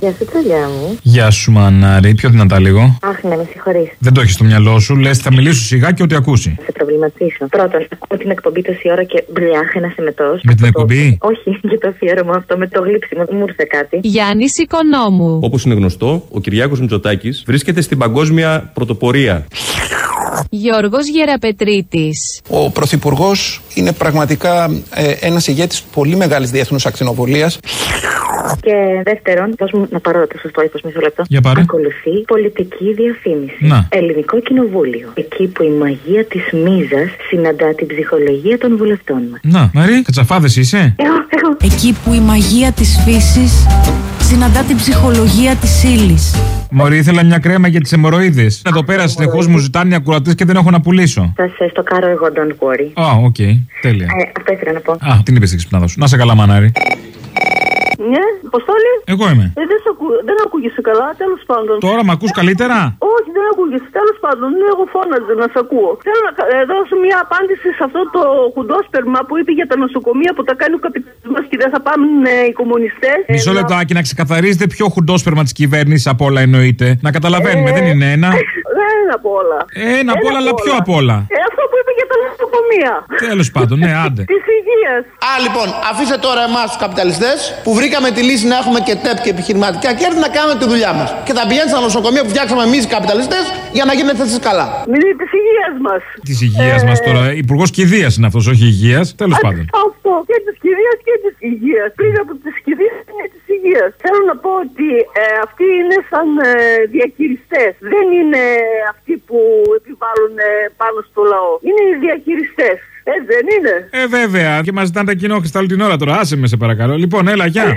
Γεια σου, τσαλιά μου. Γεια σου, Μανάρη. Πιο δυνατά λίγο. Αχ, ναι, με συγχωρείς. Δεν το έχεις στο μυαλό σου. Λες, θα μιλήσω σιγά και ό,τι ακούσει. Θα σε προβληματίσω. Πρώτον, ακούω την εκπομπή τόση ώρα και μπλιάχ ένας εμετός. Με την εκπομπή; Όχι, για το αφιέρωμα αυτό με το γλύψιμο. Μου ήρθε κάτι. Γιάννη Οικονόμου. Όπως είναι γνωστό, ο Κυριάκος Μητσοτάκης βρίσκεται στην παγκόσμια πρωτοπορία. Γιώργος Γεραπετρίτης. Ο Πρωθυπουργός είναι πραγματικά ε, ένας ηγέτης πολύ μεγάλης διεθνούς ακτινοβολία. Και δεύτερον, δώσ' μου να πάρω το σωστό ύφος μισό λεπτό. Για πάρε. Ακολουθεί πολιτική διαφήμιση. Να. Ελληνικό κοινοβούλιο. Εκεί που η μαγεία της μίζας συναντά την ψυχολογία των βουλευτών μας. Να, Μαρή, κατσαφάδες είσαι. Εγώ, εγώ. Εκεί που η μαγεία της φύσης συναντά την ψυχολογία της ύλης. Μωρή, ήθελα μια κρέμα για τις αιμορροΐδες. Εδώ πέρα συνεχώς μου ζητάνε οι ακουρατές και δεν έχω να πουλήσω. Θα σε στοκάρω εγώ, don't worry. Α, οκ, τέλεια. Ε, αυτό ήθελα να πω. Α, την είπες στην ξυπνάδα σου. Να σε καλά, Μανάρη. Ναι, Αποστόλη. Εγώ είμαι. Ε, δεν, σ' ακού, δεν ακούγεσαι καλά, τέλος πάντων. Τώρα με ακούς καλύτερα; Όχι, δεν ακούγεσαι. Τέλος πάντων, ναι, εγώ φώναζα να σε ακούω. Θέλω να ε, δώσω μια απάντηση σε αυτό το χουντόσπερμα που είπε για τα νοσοκομεία που τα κάνει ο καπιταλισμός και δεν θα πάνε ε, οι κομμουνιστές. Μισό λεπτάκι να ξεκαθαρίζετε ποιο χουντόσπερμα της κυβέρνησης από όλα εννοείται. Να καταλαβαίνουμε, δεν είναι ένα. Δεν είναι από όλα. Ένα απ' όλα, αλλά ποιο απ' όλα. Ε, αυτό που είπε για τα νοσοκομεία. Τέλος πάντων, ναι, άντε. Τη υγεία. Α, λοιπόν, αφήστε τώρα εμάς τους καπιταλιστές που βρήκαμε τη λύση να έχουμε και ΤΕΠ και επιχειρηματικά κέρδη να κάνουμε τη δουλειά μας. Και θα πηγαίνετε στα νοσοκομεία που φτιάξαμε εμείς οι καπιταλιστές για να γίνετε εσείς καλά. Μιλή της υγείας μας. Της υγείας μας τώρα. Υπουργός κηδείας είναι αυτός, όχι υγείας. Τέλος πάντων. Αυτό και της κηδείας και της υγείας. Πριν από τη κηδεία είναι της υγείας. Θέλω να πω ότι ε, αυτοί είναι σαν ε, διαχειριστές. Δεν είναι αυτοί που επιβάλλουν ε, πάνω στο λαό. Είναι οι διαχειριστές. Έτσι δεν είναι. Ε, βέβαια. Και μας ζητάνε τα κοινόχρηστα όλη την ώρα τώρα. Άσε με, σε παρακαλώ. Λοιπόν, έλα, γεια.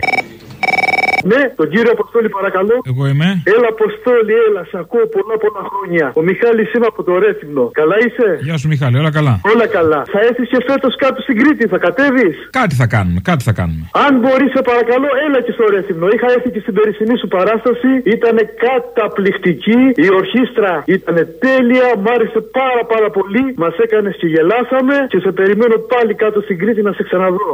Ναι, τον κύριο Αποστόλη παρακαλώ. Εγώ είμαι. Έλα Αποστόλη, έλα, σε ακούω πολλά πολλά χρόνια. Ο Μιχάλης είμαι από το Ρέθυμνο. Καλά είσαι; Γεια σου, Μιχάλη, όλα καλά. Όλα καλά. Θα έρθεις και φέτος κάτω στην Κρήτη, θα κατέβεις; Κάτι θα κάνουμε, κάτι θα κάνουμε. Αν μπορείς, σε παρακαλώ, έλα και στο Ρέθυμνο. Είχα έρθει και στην περσινή σου παράσταση. Ήταν καταπληκτική. Η ορχήστρα ήταν τέλεια. Μ' άρεσε πάρα πάρα πολύ. Μας έκανες και γελάσαμε. Και σε περιμένω πάλι κάτω στην Κρήτη να σε ξαναδώ.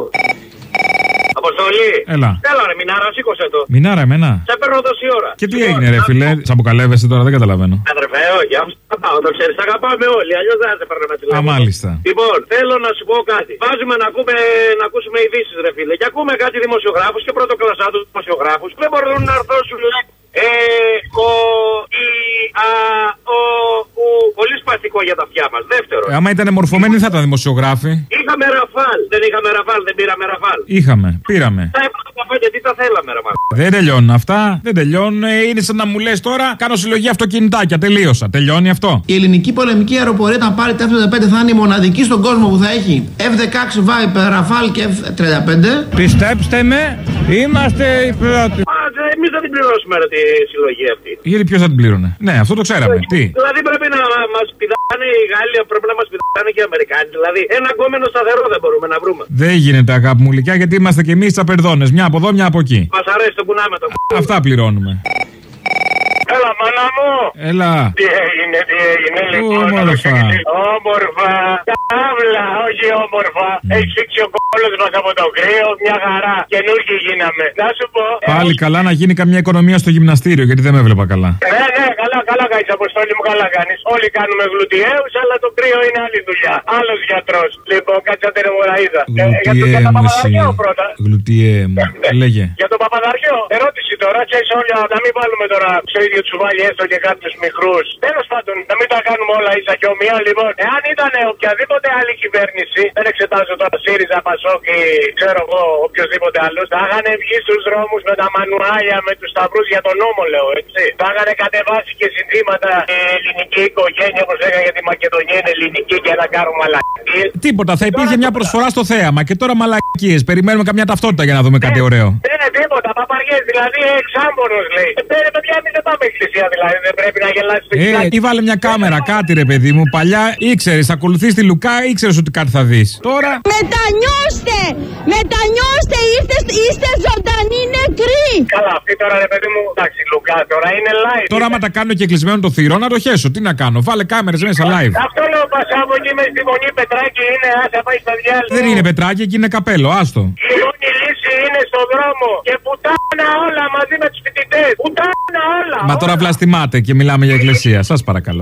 Αποστολή. Έλα. Έλα, ρε, μινάρα, σήκωσε το. Μινάρα, εμένα. Σε παίρνω τόση ώρα. Και τι έγινε, ρε φιλέ, τσαμποκαλεύεσαι τώρα, δεν καταλαβαίνω. Αδερφέ, όχι, αφού σ' αγαπάω, το ξέρεις, αγαπάμε όλοι. Αλλιώς δεν θα σε παίρνω με Α, τηλέφωνο. μάλιστα. Λοιπόν, θέλω να σου πω κάτι. Βάζουμε να, ακούμε, να ακούσουμε ειδήσεις, ρε φίλε. Και ακούμε κάτι δημοσιογράφους και πρωτοκλασσάτους δημοσιογράφους. Δεν μπορούν να αρθώσουν ε, ο, η, α, ο, ου. Πολύ σπαστικό για τα αυτιά μας. Δεύτερο. Ε, άμα ήταν μορφωμένοι θα ήταν δημοσιογράφοι. Είχαμε ραφάλ. Δεν είχαμε ραφάλ, δεν πήραμε ραφάλ. Είχαμε, πήραμε. Τα έπρεπε να πέντε, τι θα θέλαμε, ρε μάλλον. Δεν τελειώνουν αυτά, δεν τελειώνουν. Ε, Είναι σαν να μου λες τώρα, κάνω συλλογή αυτοκινητάκια. Τελείωσα. Τελειώνει αυτό. Η ελληνική πολεμική αεροπορία, όταν πάρει τα F-35, θα είναι η μοναδική στον κόσμο που θα έχει F-16 Viper, Rafale και F-35. Πιστέψτε με, είμαστε οι πρώτοι. Εμείς δεν την πληρώσουμε ρε, τη συλλογή αυτή. Γιατί ποιος θα την πλήρωνε; Ναι, αυτό το ξέραμε. Τι; Δηλαδή πρέπει να μας πηδάνε οι Γάλλοι, πρέπει να μας πηδάνε και οι Αμερικάνοι. Δηλαδή ένα γκόμενο σταθερό δεν μπορούμε να βρούμε. Δεν γίνεται αγάπη μου λυκιά γιατί είμαστε κι εμείς τσαπερδόνες. Μια από εδώ, μια από εκεί. Μας αρέσει το πουνάμε το Αυτά πληρώνουμε. Έλα, μάνα μου! Έλα. Τι έγινε, τι έγινε, λοιπόν. Όμορφα. Όμορφα. Καύλα, όχι όμορφα. Έχει φύξει ο κόλλο μας από το κρύο, μια χαρά. Καινούργιοι γίναμε. Να σου πω. Πάλι καλά να γίνει καμιά οικονομία στο γυμναστήριο γιατί δεν με έβλεπα καλά. Ναι, ναι, καλά, καλά κάνεις, Αποστόλη μου, καλά κάνεις. Όλοι κάνουμε γλουτιέου, αλλά το κρύο είναι άλλη δουλειά. Άλλος γιατρός. Λοιπόν, κάτσε να μου είδα. Ε, για τον για Γλουτιέ τον μου εσύ. Παπαδαριό πρώτα. Γλουτιέ μου. Λέγε. Για τον Παπαδαριό, ερώτηση τώρα, ξέρεις όλοι, να μην βάλουμε τώρα στο ίδιο τσουβάλι έστω και κάποιους μικρούς. Τέλος πάντων, να μην τα κάνουμε όλα ίσα και ομοία, λοιπόν. Εάν ήταν οποιαδήποτε άλλη κυβέρνηση, δεν εξετάζω τώρα ΣΥΡΙΖΑ, Πασόκ ή ξέρω εγώ, οποιοδήποτε άλλος, θα είχαν βγει στους δρόμους με τα μανουάλια, με τους σταυρούς για τον νόμο, λέω έτσι. Θα είχαν κατεβάσει και συνθήματα η ελληνική οικογένεια, όπως λέγανε για τη Μακεδονία είναι ελληνική και να κάνουμε μαλακίες. Τίποτα, θα υπήρχε μια προσφορά στο θέαμα και τώρα μαλακίες. Περιμένουμε καμιά ταυτότητα για να δούμε κάτι ωραίο. Δεν είναι τίποτα, παπαριές, δηλαδή εξάμπορος λέει. Ε, Πέρα, παιδιά, εμεί δεν πάμε εκκλησία δηλαδή, δεν πρέπει να γελάσεις το Ε, ή βάλε μια κάμερα, κάτι ρε παιδί μου. Παλιά ήξερες, ακολουθείς τη Λουκά, ήξερες ότι κάτι θα δεις. Τώρα. Μετανιώστε! Μετανιώστε! Είστε, είστε ζωντανοί νεκροί! Καλά, αυτή τώρα ρε παιδί μου, εντάξει, Λουκά τώρα είναι live. Τώρα, άμα τα κάνω και κλεισμένο το θηρό, να το χέσω. Τι να κάνω, βάλε κάμερες μέσα live. Αυτό λέω Πασάβο εκεί με στη μονή Πετράκη είναι, άσα πάει στα διάλογα. Δεν είναι πετράκι, εκεί είναι καπέλο, άστο. Η μόνη λύση είναι στον δρόμο και πουτάνα όλα μαζί με τους φοιτητές. Πουτάνα όλα. Μα τώρα βλαστημάτε και μιλάμε για εκκλησία. Σας παρακαλώ.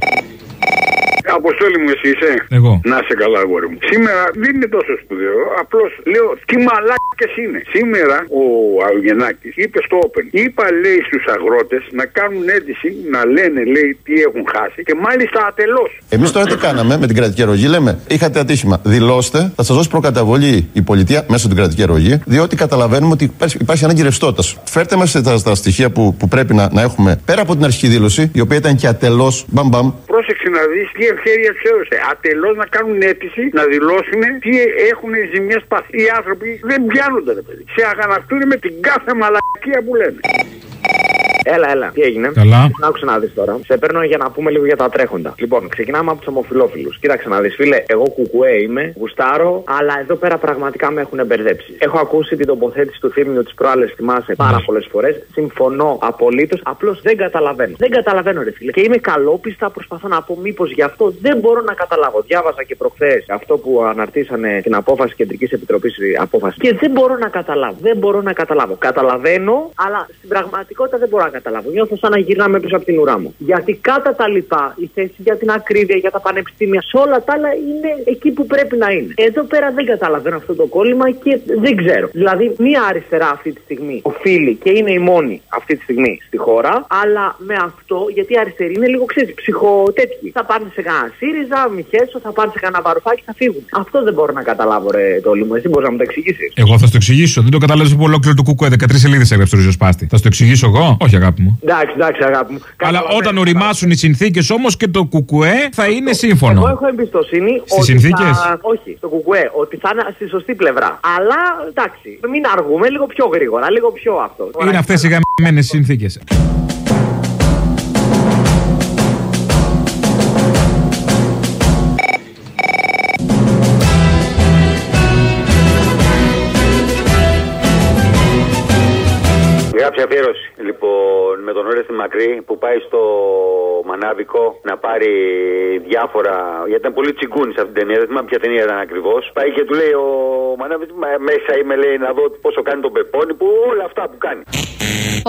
Αποστόλη μου, εσύ είσαι; Εγώ. Να σε καλά, αγόρι μου. Σήμερα δεν είναι τόσο σπουδαίο. Απλώς λέω τι μαλάκες είναι. Σήμερα ο Αυγενάκη είπε στο Open. Είπα, λέει, στους αγρότες να κάνουν αίτηση να λένε, λέει, τι έχουν χάσει και μάλιστα ατελώς. Εμείς τώρα τι κάναμε με την κρατική αρρωγή. Λέμε, είχατε ατύχημα. Δηλώστε, θα σας δώσει προκαταβολή η πολιτεία μέσω την κρατική αρρωγή, διότι καταλαβαίνουμε ότι υπάρχει, υπάρχει ανάγκη ρευστότητας. Φέρτε μας τα, τα στοιχεία που, που πρέπει να, να έχουμε πέρα από την αρχική δήλωση, η οποία ήταν και ατελώς μπαμπαμ. Πρόσεξε να δεις τι ευκαιρία του έδωσε. Ατελώς να κάνουν αίτηση να δηλώσουν τι έχουν οι ζημιές πάθει. Οι άνθρωποι δεν πιάνονται, ρε παιδί. Σε αγανακτούν με την κάθε μαλακία που λένε. Έλα, έλα. Τι έγινε; Καλά. Άκουσα να δεις τώρα. Σε παίρνω για να πούμε λίγο για τα τρέχοντα. Λοιπόν, ξεκινάμε από τους ομοφυλόφιλους. Κοίταξε να δεις, φίλε. Εγώ κουκουέ είμαι, γουστάρω, αλλά εδώ πέρα πραγματικά με έχουν μπερδέψει. Έχω ακούσει την τοποθέτηση του θύμιου της προάλλες, θυμάσαι πάρα πολλές φορές. Συμφωνώ απολύτως. Απλώς δεν καταλαβαίνω. Δεν καταλαβαίνω, ρε φίλε. Και είμαι καλόπιστα, προσπαθώ να πω μήπως γι' αυτό δεν μπορώ να καταλάβω. Διάβαζα και προχθές αυτό που αναρτήσανε την απόφαση Κεντρικής Επιτροπής Απόφαση. Και δεν μπορώ να καταλάβω. Δεν μπορώ να καταλάβω. Καταλαβαίνω, αλλά στην πραγματικότητα δεν μπορώ να καταλάβω. Νιώθω σαν να γυρνάμε πίσω από την ουρά μου. Γιατί κατά τα λοιπά, η θέση για την ακρίβεια, για τα πανεπιστήμια, σε όλα τα άλλα είναι εκεί που πρέπει να είναι. Εδώ πέρα δεν καταλαβαίνω αυτό το κόλλημα και δεν ξέρω. Δηλαδή, μία αριστερά αυτή τη στιγμή οφείλει και είναι η μόνη αυτή τη στιγμή στη χώρα, αλλά με αυτό, γιατί η αριστερή είναι λίγο ξέρεις, ψυχοτέτοιοι. Θα πάνε σε κανένα ΣΥΡΙΖΑ, Μιχέσο, θα πάνε σε κανένα βαρουφάκι, θα φύγουν. Αυτό δεν μπορώ να καταλάβω, ρε το μου. Εσύ μπορείς να μου το εξηγήσεις. Εγώ θα στο εξηγήσω. Δεν το καταλαβαίνω από ολόκληρο του κουκουέ. 13 σελίδες έγραψε το ριζοσπάστη. Θα στο εξηγήσω εγώ; Όχι, αγάπη μου. Εντάξει, εντάξει, αγάπη μου. Αλλά όταν οριμάσουν οι συνθήκες όμως και το κουκουέ θα είναι σύμφωνο. Εγώ έχω εμπιστοσύνη. Στις ότι συνθήκες; Θα... Όχι, στο κουκουέ. Ότι θα είναι στη σωστή πλευρά. Αλλά εντάξει, μην αργούμε λίγο πιο γρήγορα, λίγο πιο αυτό. Είναι αυτές οι γαμμένες συνθήκες. Γράψε αφιέρωση. Λοιπόν, με τον Ωρέστη Μακρύ που πάει στο Μανάβικο να πάρει διάφορα. Γιατί ήταν πολύ τσιγκούνι σε αυτήν την ταινία. Δεν θυμάμαι ποια ταινία ήταν ακριβώς. Πάει και του λέει ο Μανάβης, μέσα είμαι λέει να δω πόσο κάνει τον πεπόνι που όλα αυτά που κάνει.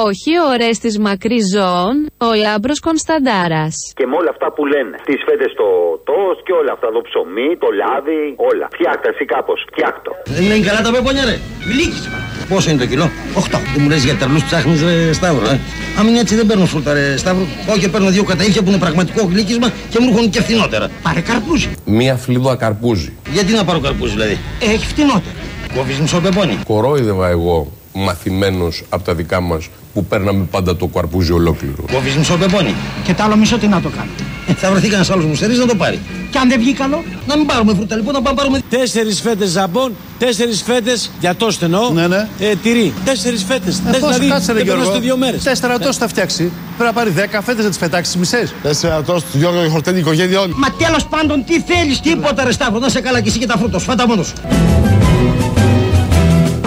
Όχι ο Ορέστης Μακριζών, ο Λάμπρος Κωνσταντάρας. Και με όλα αυτά που λένε. Τις φέτες στο τόστ και όλα αυτά. Το ψωμί, το λάδι, όλα. Φτιάχτα εσύ κάπως. Φτιάχτο. Δεν είναι καλά τα πεπόνια, ρε. Μιλίκισμα. Πόσο είναι το κιλό, 8. Δεν μου λες για τερλού ψάχνεις, ρε Σταύρο, ε. Αν είναι έτσι δεν παίρνω φρούτα, ρε Σταύρο. Πάω και παίρνω δύο καταήφια που είναι πραγματικό γλύκισμα και μου έρχονται και φθηνότερα. Πάρε καρπούζι. Μία φλίδα καρπούζι. Γιατί να πάρω καρπούζι, δηλαδή; Ε, έχει φθηνότερα. Κόβεις μισό πεπόνι. Κορόιδευα εγώ μαθημένος από τα δικά μας που παίρναμε πάντα το καρπούζι ολόκληρο. Κόβεις μισό πεπόνι. Και το άλλο μισό τι να το κάνω. Ε, θα βρεθεί κανένας άλλος μουστερή να το πάρει. Και αν δεν βγει καλό; Να μην πάρουμε φρούτα λοιπόν, να πάμε πάρουμε. Τέσσερις φέτες ζαμπόν, τέσσερις φέτες για το στενό. Ναι, ναι. Ε, τυρί. Τέσσερις φέτες. Ε, πώς, κάτσε ρε δεν Γιώργο; στο δύο μέρες. Τέσσερα τόστ θα φτιάξει. Πρέπει να πάρει δέκα φέτες να τις πετάξει τις μισές. Τέσσερα τόστ, Γιώργο, η χορτένη οικογένεια όλη. Μα τέλος πάντων τι θέλεις, τίποτα ρε Σταύρο. Να σε καλά και εσύ και τα φρούτα σου. Φάτα μόνος σου.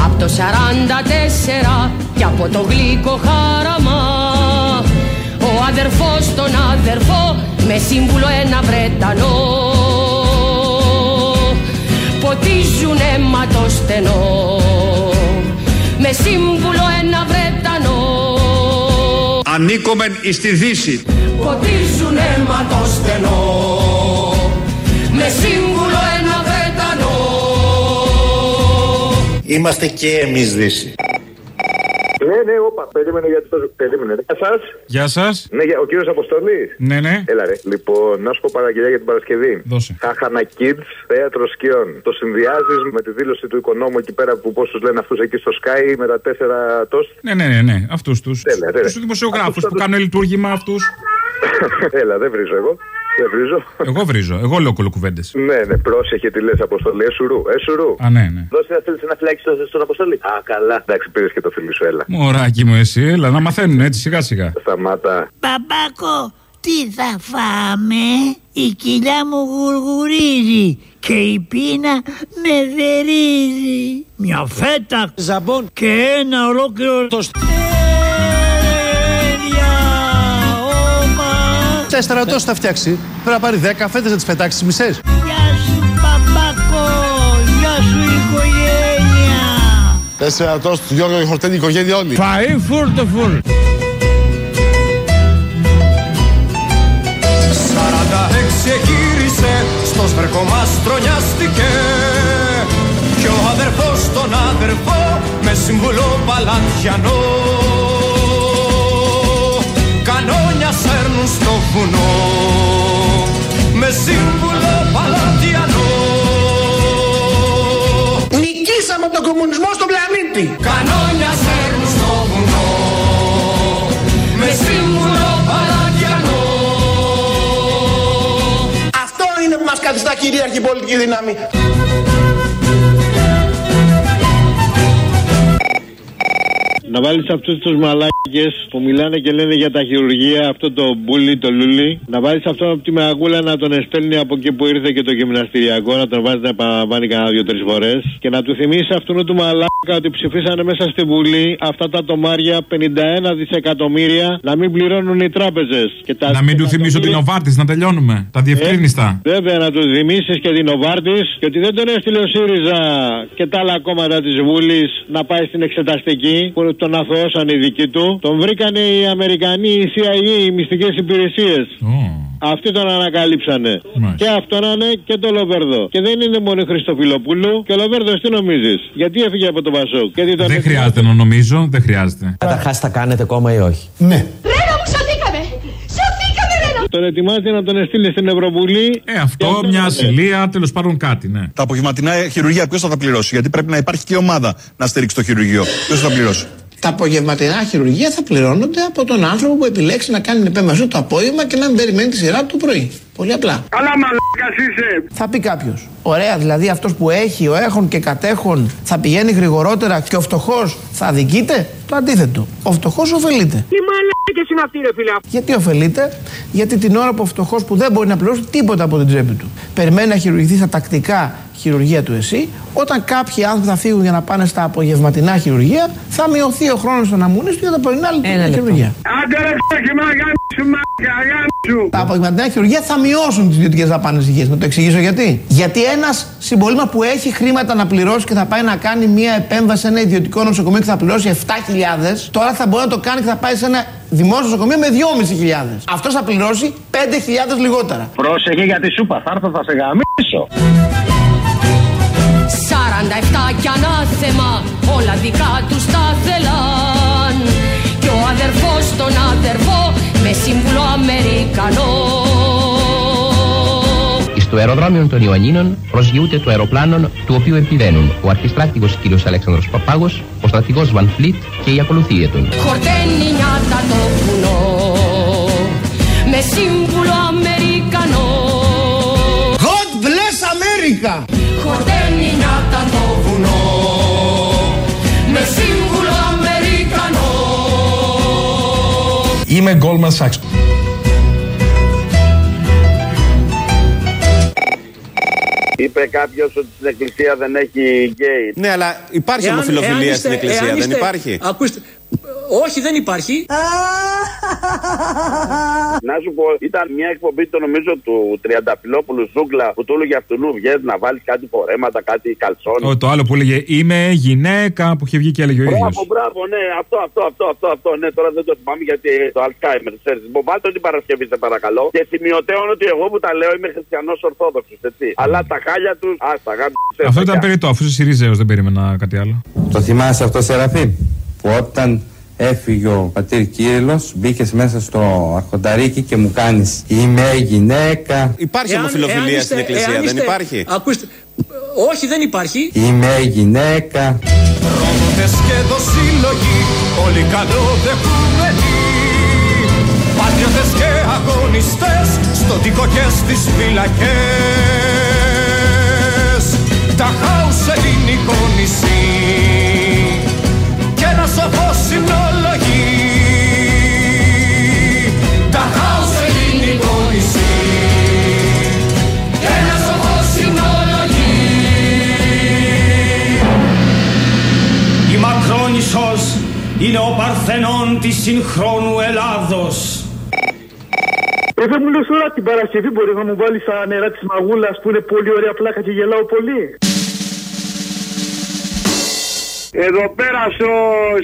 Απ' το 44 και από το γλυκό χάραμα Ο αδερφός τον αδερφό με σύμβουλο ένα Βρετανό Ποτίζουν αίμα το στενό με σύμβουλο ένα Βρετανό Ανήκομεν εις τη Δύση. Ποτίζουν αίμα το στενό με σύμβουλο ένα Βρετανό Είμαστε και εμείς Δύση. Ναι, ναι, όπα. Περίμενε γιατί το. Περίμενε. Γεια σας. Γεια σας. Ναι, για- ο κύριος Αποστολή. Ναι, ναι. Έλα, ρε. Λοιπόν, να σου πω παραγγελία για την Παρασκευή. Δώσε. Χάχανα Kids, θέατρο σκιών. Το συνδυάζεις με τη δήλωση του οικονόμου εκεί πέρα που πόσου λένε αυτούς εκεί στο Sky με τα τέσσερα τόστ. Ναι, ναι, ναι, ναι. αυτούς τους. Τέλεια, τέλεια. Τους δημοσιογράφους Αυτούς θα που τους- κάνουν λειτουργήμα αυτούς. Έλα, δεν βρίζω εγώ. Δεν βρίζω. Εγώ βρίζω. Εγώ λέω κολοκουβέντες. Ναι, ναι, πρόσεχε τι λες, Αποστολή. Εσουρού, εσουρού. Α, ναι, ναι. Δώσε να θέλει ένα φυλάκι στο- στον Αποστολή. Α, καλά. Εντάξει, πήρες και το φίλι σου, έλα. Μωράκι μου, εσύ, έλα να μαθαίνουν έτσι σιγά σιγά. Σταμάτα. Μπαμπάκο, τι θα φάμε, η κοιλιά μου γουργουρίζει και η πείνα με δερίζει. Μια φέτα ζαμπόν και ένα ολόκληρο το Ένα στρατό θα φτιάξει. Πρέπει να πάρει 10 φέτε να τις πετάξεις μισές. Γεια σου, παπάκο. Γεια σου, οικογένεια. Ένα στρατό του Γιώργου Χορτέλη, οικογένεια όλη. Φαΐ φουλ το φουλ. έξι γύρισε στο σβερκό μας τρονιάστηκε και ο αδερφός τον αδερφό με συμβουλό παλαντιανό βουνό με σύμβουλο παλατιανό Νικήσαμε τον κομμουνισμό στον πλανήτη. Κανόνια σέρνουν στο βουνό με σύμβουλο παλατιανό Αυτό είναι που μας καθιστά κυρίαρχη πολιτική δύναμη. Να βάλεις αυτούς τους μαλάκες που μιλάνε και λένε για τα χειρουργία, αυτό το μπούλι, το λούλι. Να βάλεις αυτό από τη Μαγούλα να τον εστέλνει από εκεί που ήρθε και το γυμναστηριακό, να τον βάζει να επαναλαμβάνει κανένα δύο-τρεις φορές. Και να του θυμίσει αυτόν του μαλάκα ότι ψηφίσανε μέσα στη Βουλή αυτά τα τομάρια 51 δισεκατομμύρια να μην πληρώνουν οι τράπεζες. Να μην του θυμίσω την Οβάρτη, να τελειώνουμε. Τα διευκρίνηστα. Βέβαια, να τους θυμίσεις και την Οβάρτη και ότι δεν τον έστειλε ο ΣΥΡΙΖΑ και τα άλλα κόμματα της Βουλής να πάει στην εξεταστική που τον αθωώσαν οι δικοί του. Τον βρήκανε οι Αμερικανοί, οι CIA, οι μυστικές υπηρεσίες. Αυτοί τον ανακαλύψανε. Και αυτό να είναι και το Λοβέρδο. Και δεν είναι μόνο η Χριστοφιλοπούλου. Και ο Λοβέρδος τι νομίζεις; Γιατί έφυγε από το Πασόκ. Γιατί τον Δεν χρειάζεται να νομίζω, δεν χρειάζεται. Καταρχάς θα κάνετε κόμμα ή όχι; Ναι. Ρένα μου, σωθήκαμε! Σωθήκαμε, Ρένα! Τον ετοιμάζεται να τον στείλει στην Ευρωβουλή. Ε, αυτό μια ασυλία, τέλος πάντων κάτι, ναι. Τα απογευματινά χειρουργία ποιος θα τα πληρώσει, Γιατί πρέπει να υπάρχει και ομάδα να στηρίξει το χειρουργείο. Ποιος θα τα πληρώσει; Τα απογευματινά χειρουργία θα πληρώνονται από τον άνθρωπο που επιλέξει να κάνει την επέμβασή του το απόγευμα και να μην περιμένει τη σειρά του το πρωί. Πολύ απλά. Καλά μαλάκας είσαι. Θα πει κάποιος. Ωραία, δηλαδή αυτός που έχει, ο έχων και κατέχων θα πηγαίνει γρηγορότερα και ο φτωχός θα αδικείται; Το αντίθετο. Ο φτωχός ωφελείται. Τι μαλάκες είναι αυτοί ρε φίλε; Γιατί ωφελείται, γιατί την ώρα που ο φτωχός που δεν μπορεί να πληρώσει τίποτα από την τσέπη του περιμένει να χειρουργηθεί στα τακτικά χειρουργία του ΕΣΥ, όταν κάποιοι άνθρωποι θα φύγουν για να πάνε στα απογευματινά χειρουργία, θα μειωθεί ο χρόνος των αμμούνι του για τα πρωινά χειρουργία. Άντε ρε φτώχη μα γάμισου μα γάμισου. Τα απογευματινά χειρουργία θα μειώσουν τις ιδιωτικές δαπάνες υγείας. Να το εξηγήσω γιατί. Γιατί ένας συμπολίμα που έχει χρήματα να πληρώσει και θα πάει να κάνει μια επέμβαση σε ένα ιδιωτικό νοσοκομείο και θα πληρώσει 7.000, τώρα θα μπορεί να το κάνει και θα πάει σε ένα δημόσιο νοσοκομείο με 2.500. Αυτός θα πληρώσει 5.000 λιγότερα. Πρόσεχε για τη σούπα, θα έρθω θα σε γαμίσω. 47 κι ανάθεμα όλα δικά τους τα θέλαν Κι ο αδερφός τον αδερφό με σύμβουλο Αμερικανό Στο αεροδρόμιο των Ιωαννίνων προσγειούται το αεροπλάνο του οποίου επιβαίνουν ο αρχιστράτηγος κ. Αλέξανδρος Παπάγος, ο στρατηγός Βαν Φλίτ και η ακολουθία του. Χορταίνει νιάτα το βουνό με σύμβουλο Αμερικανό God bless America! Σύμβουλο Αμερικανό Είμαι Goldman Sachs. Είπε κάποιος ότι στην εκκλησία δεν έχει γκέι. Ναι, αλλά υπάρχει Εάν- ομοφιλοφιλία εάν στην είστε- εκκλησία, εάν δεν είστε- υπάρχει; Ακούστε. Όχι, δεν υπάρχει. Να σου πω, ήταν μια εκπομπή, το νομίζω, του Τριανταφυλόπουλου Ζούγκλα που του έλεγε αυτού βγαίνει να βάλεις κάτι φορέματα, κάτι καλσόνι. Ο, το άλλο που έλεγε Είμαι γυναίκα που είχε βγει και έλεγε ο ίδιος. Μπράβο, μπράβο, ναι, αυτό, αυτό, αυτό, αυτό, αυτό. Ναι, τώρα δεν το θυμάμαι γιατί το Alzheimer, ξέρεις. Λοιπόν, βάλτε την Παρασκευή, σε παρακαλώ. Και σημειωτέων ότι εγώ που τα λέω είμαι χριστιανός Ορθόδοξος, έτσι. Αλλά τα χάλια τους, α τα γάμια. Αυτό ήταν περιττό, αφού είσαι Σιριζέος, δεν περίμενα κάτι άλλο. Το θυμάσαι αυτό, Σεραφείμ, που όταν έφυγε ο πατήρ Κύριλλος, μπήκες μέσα στο αρχονταρίκι και μου κάνεις «Είμαι γυναίκα». Υπάρχει Εάν- ομοφιλοφιλία εάν είστε- στην εκκλησία, εάν δεν είστε- υπάρχει; Ακούστε. Όχι, δεν υπάρχει. «Είμαι γυναίκα». Πρόδοτες και δοσύλλογοι, όλοι καλοδεχούμενοι Πατριώτες και αγωνιστές, στον τοίκο και στις φυλακές Τα χάους ελληνικό νησί και ένα σοφό συνολογεί Τα χάους ελληνικό νησί και ένα σοφό συνολογεί Η Μακρόνισσος είναι ο Παρθενών της συγχρόνου Ελλάδος. Ε, δεν μου λες τώρα την Παρασκευή μπορεί να μου βάλεις στα νερά της μαγούλας που είναι πολύ ωραία πλάκα και γελάω πολύ. Εδώ πέρα στο,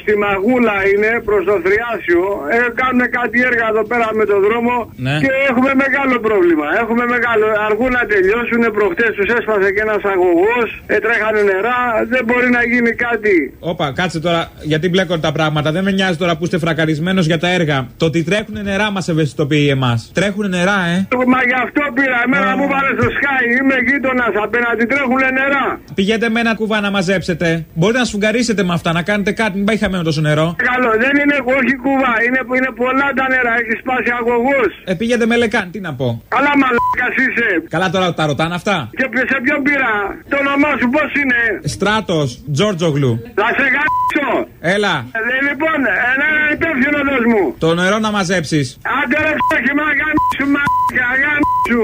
στη Μαγούλα είναι προς το Θριάσιο. Ε, κάνουν κάτι έργα εδώ πέρα με το δρόμο Ναι. και έχουμε μεγάλο πρόβλημα. Έχουμε μεγάλο. Αργούν να τελειώσουν. Προχτές τους έσπασε και ένας αγωγός. Ε, τρέχανε νερά. Δεν μπορεί να γίνει κάτι. Όπα, κάτσε τώρα, γιατί μπλέκονται τα πράγματα. Δεν με νοιάζει τώρα που είστε φρακαρισμένος για τα έργα. Το ότι τρέχουν νερά μας ευαισθητοποιεί εμάς. Τρέχουν νερά, ε. Μα γι' αυτό πήρα. Εμένα μου βάλε στο Sky. Είμαι γείτονας απέναντι. Τρέχουν νερά. Πηγαίνετε με ένα κουβά να μαζέψετε. Μπορείτε να σφουγγαρίσετε με αυτά, να κάνετε κάτι. Μην πάει χαμένο τόσο νερό. Καλό, δεν είναι όχι κουβά. Είναι, είναι πολλά τα νερά. Έχεις σπάσει αγωγό. Ε, πήγαινε με λεκάν, τι να πω. Καλά, μαλάκας είσαι. Καλά τώρα τα ρωτάνε αυτά. Και πι- σε ποιον πήρα. Το όνομά σου πώς είναι; Στράτος, Τζόρτζογλου. Θα σε γάμψω. Έλα, Ε, λοιπόν, ένα υπεύθυνο δώσ' μου. το νερό να μαζέψεις. Άντε ρε ψάχη, μα γάμψου, μα γάμψου.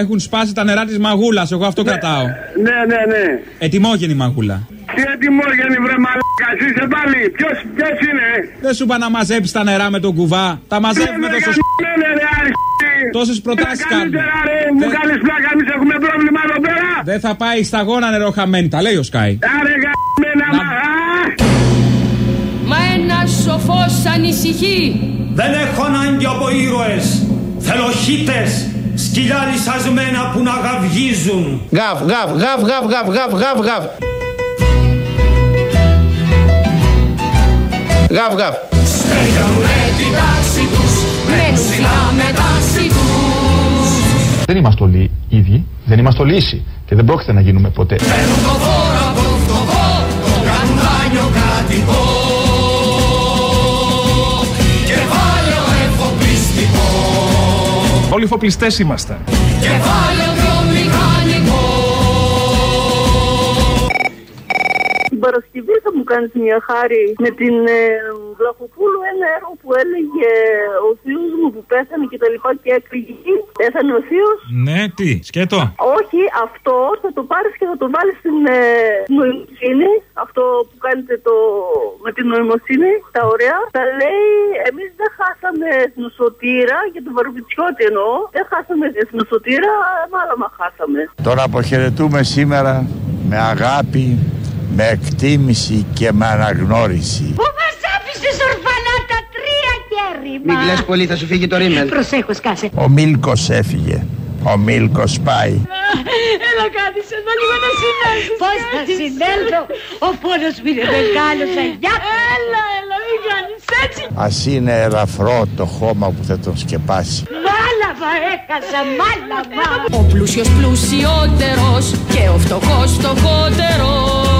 Έχουν σπάσει τα νερά της μαγούλας, εγώ αυτό κρατάω. Ναι, ναι, ναι. Ετοιμόγενη μαγούλα. Τι ετοιμόγενη βρε μαλάκα, είσαι πάλι. Ποιος, ποιος είναι; Δεν σου είπα να μαζέψεις τα νερά με τον κουβά. Τα μαζεύουμε τόσο. Ναι, ναι, ρε, αριστερή. Τόσες προτάσεις κάνουμε. Καλύτερα ρε, μου κάνεις πλάκα, εμείς έχουμε πρόβλημα εδώ πέρα. Δεν θα πάει σταγόνα νερό χαμένη, τα λέει ο Σκάι. Άρε γαμμένα μα. Μα ένας σοφός ανησυχεί Δεν έχω ανάγκη από ήρωες, θέλω χίτες, σκυλιά λυσασμένα που να γαυγίζουν. Γαβ, γαβ, γαβ, γαβ, γαβ, γαβ, γαβ, γαβ. Γαβ, γαβ. Στέλνουμε την τάξη τους Μένουν ψηλά με τάξη τους Δεν είμαστε όλοι ίδιοι, δεν είμαστε όλοι ίσοι και δεν πρόκειται να γίνουμε ποτέ. Παίρνουν το φόρο από το φτωχό Το κάνουν δάνειο Όλοι εφοπλιστές είμαστε. Κεφάλαιο βιομηχανικό Την Παρασκευή θα μου κάνεις μια χάρη με την ε, Βλαχοπούλου ένα έργο που έλεγε ο θείος μου που πέθανε και τα λοιπά και έκρηγε. Πέθανε ο θείος. Ναι, τι, σκέτο. Όχι, αυτό θα το πάρεις και θα το βάλεις στην ε, νοημοσύνη. Αυτό που κάνετε το, με την νοημοσύνη, τα ωραία. Θα λέει, εμείς δεν χάσαμε εθνοσωτήρα, για τον Βαρουφιτσιώτη εννοώ. Δεν χάσαμε εθνοσωτήρα, μάλλον χάσαμε. Τον αποχαιρετούμε σήμερα με αγάπη, με εκτίμηση και με αναγνώριση. Πού μας άφησες ορφανά τα τρία κέρυμα; Μην κλαις πολύ, θα σου φύγει το ρίμελ. Προσέχως, σκάσε. Ο Μίλκος έφυγε. Ο Μίλκος πάει. Έλα κάτι εδώ λίγο να συνέλθεις. Πώς θα συνέλθω; Ο πόνος μου είναι μεγάλος αγιά. Έλα, έλα, μην κάνεις έτσι. Ας είναι ελαφρό το χώμα που θα τον σκεπάσει. Μάλαβα έχασα, μάλαβα. Ο πλούσιος πλουσιότερος και ο φτωχός φτωχότερος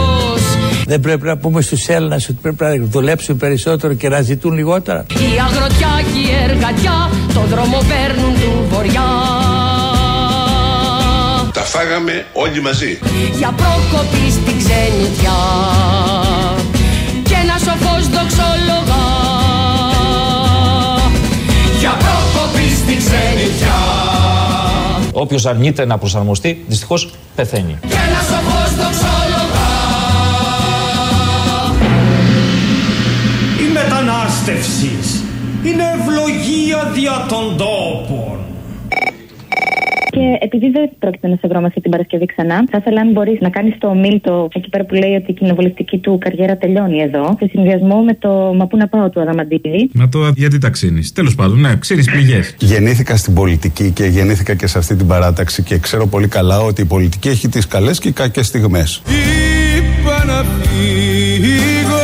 Δεν πρέπει να πούμε στους Έλληνες ότι πρέπει να δουλέψουν περισσότερο και να ζητούν λιγότερα. Η αγροτιά και η εργατιά το δρόμο παίρνουν του βοριά Τα φάγαμε όλοι μαζί. για πρόκοπη στην ξενιτιά και ένα σοφός δοξολογά για πρόκοπη στην ξενιτιά Όποιος αρνείται να προσαρμοστεί, δυστυχώς πεθαίνει. και ένα σοφός μετανάστευση είναι ευλογία δια των τόπων. Και επειδή δεν πρόκειται να σε βρω αυτή την Παρασκευή ξανά, θα ήθελα αν μπορείς να κάνεις το ομίλτο εκεί πέρα που λέει ότι η κοινοβουλευτική του καριέρα τελειώνει εδώ, σε συνδυασμό με το Μα πού να πάω του Αδαμαντίδη. Να το γιατί τα ξύνει. Τέλος πάντων, ναι, ξύνει πληγές. Γεννήθηκα στην πολιτική και γεννήθηκα και σε αυτή την παράταξη και ξέρω πολύ καλά ότι η πολιτική έχει τις καλές και κακές στιγμές. Είπα να φύγω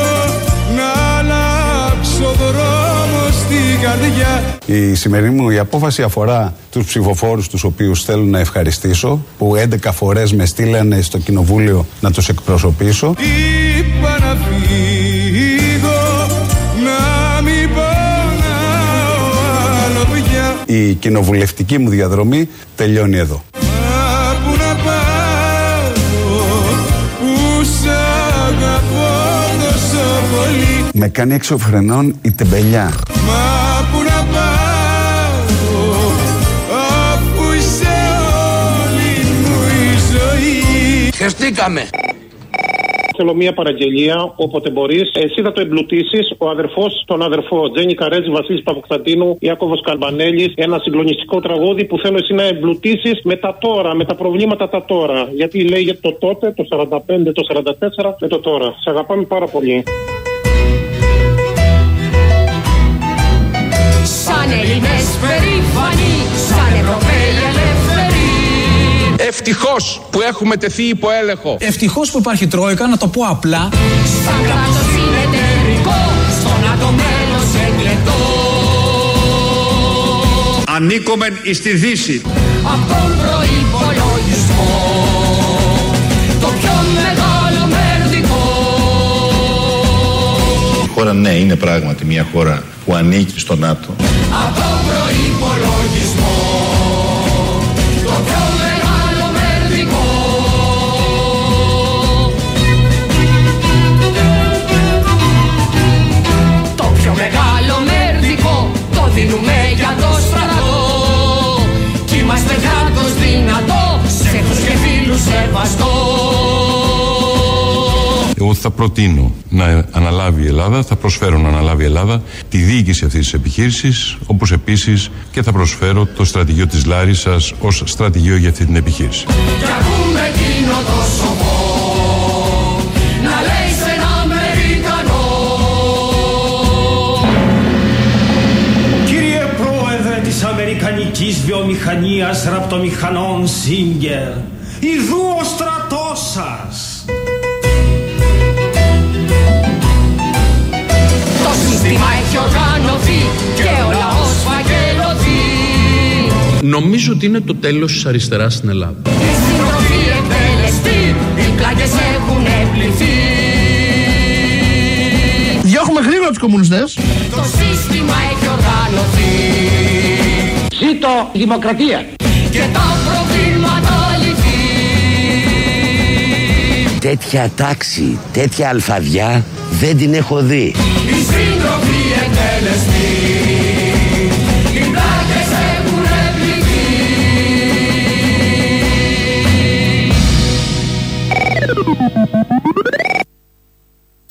Η σημερινή μου η απόφαση αφορά τους ψηφοφόρους τους οποίους θέλω να ευχαριστήσω που 11 φορές με στείλανε στο κοινοβούλιο να τους εκπροσωπήσω. Είπα να φύγω Να μην πονάω άλλο πια Η κοινοβουλευτική μου διαδρομή τελειώνει εδώ. Πού να πάω Που σ' αγαπώ τόσο πολύ Με κάνει εξωφρενών η τεμπελιά. Μα Χεστήκαμε. Θέλω μία παραγγελία όποτε μπορείς. Εσύ θα το εμπλουτίσεις. Ο αδερφός, τον αδερφό Τζένι Καρέτζη, Βασίλης Παποκσταντίνου, Ιάκωβος Καρμπανέλης. Ένα συγκλονιστικό τραγούδι που θέλω εσύ να εμπλουτίσεις με τα τώρα, με τα προβλήματα τα τώρα. Γιατί λέει για το τότε, το 45, το 44, με το τώρα. Σε αγαπάμε πάρα πολύ. Σαν Έλληνες περήφανοι, Ευτυχώς που έχουμε τεθεί υπό έλεγχο. Ευτυχώς που υπάρχει Τρόικα, να το πω απλά. Σαν κράτος συνεταιρικό, στον ΝΑΤΟ μέλος εκλεκτό Ανήκομεν εις τη Δύση. Απ' τον προϋπολογισμό Το πιο μεγάλο μερδικό Η χώρα ναι είναι πράγματι μια χώρα που ανήκει στο ΝΑΤΟ. Απ' τον προϋπολογισμό θα προτείνω να αναλάβει η Ελλάδα, θα προσφέρω να αναλάβει η Ελλάδα τη διοίκηση αυτής της επιχείρησης, όπως επίσης και θα προσφέρω το στρατηγείο της Λάρισας ως στρατηγείο για αυτή την επιχείρηση. Κι ακούμε εκείνο το σοφό Να λέει σε ένα Αμερικανό Κύριε Πρόεδρε της Αμερικανικής Βιομηχανίας Ραπτομηχανών Σίγκερ, ιδού ο στρατός σας. Σύστημα έχει οργανωθεί Και ο λαός φαγελωθεί Νομίζω ότι είναι το τέλος της αριστεράς στην Ελλάδα. Η συντροφή εκτελεστεί Οι πλάγες έχουν πληθεί Διώχουμε γρήγορα τους κομμουνιστές. Το σύστημα έχει οργανωθεί Ζήτω η δημοκρατία. Και τα προβλήματα λυθεί Τέτοια τάξη, τέτοια αλφαδιά δεν την έχω δει. Η Οι είναι εκτελεστοί, οι πλάκες έχουν επληθεί.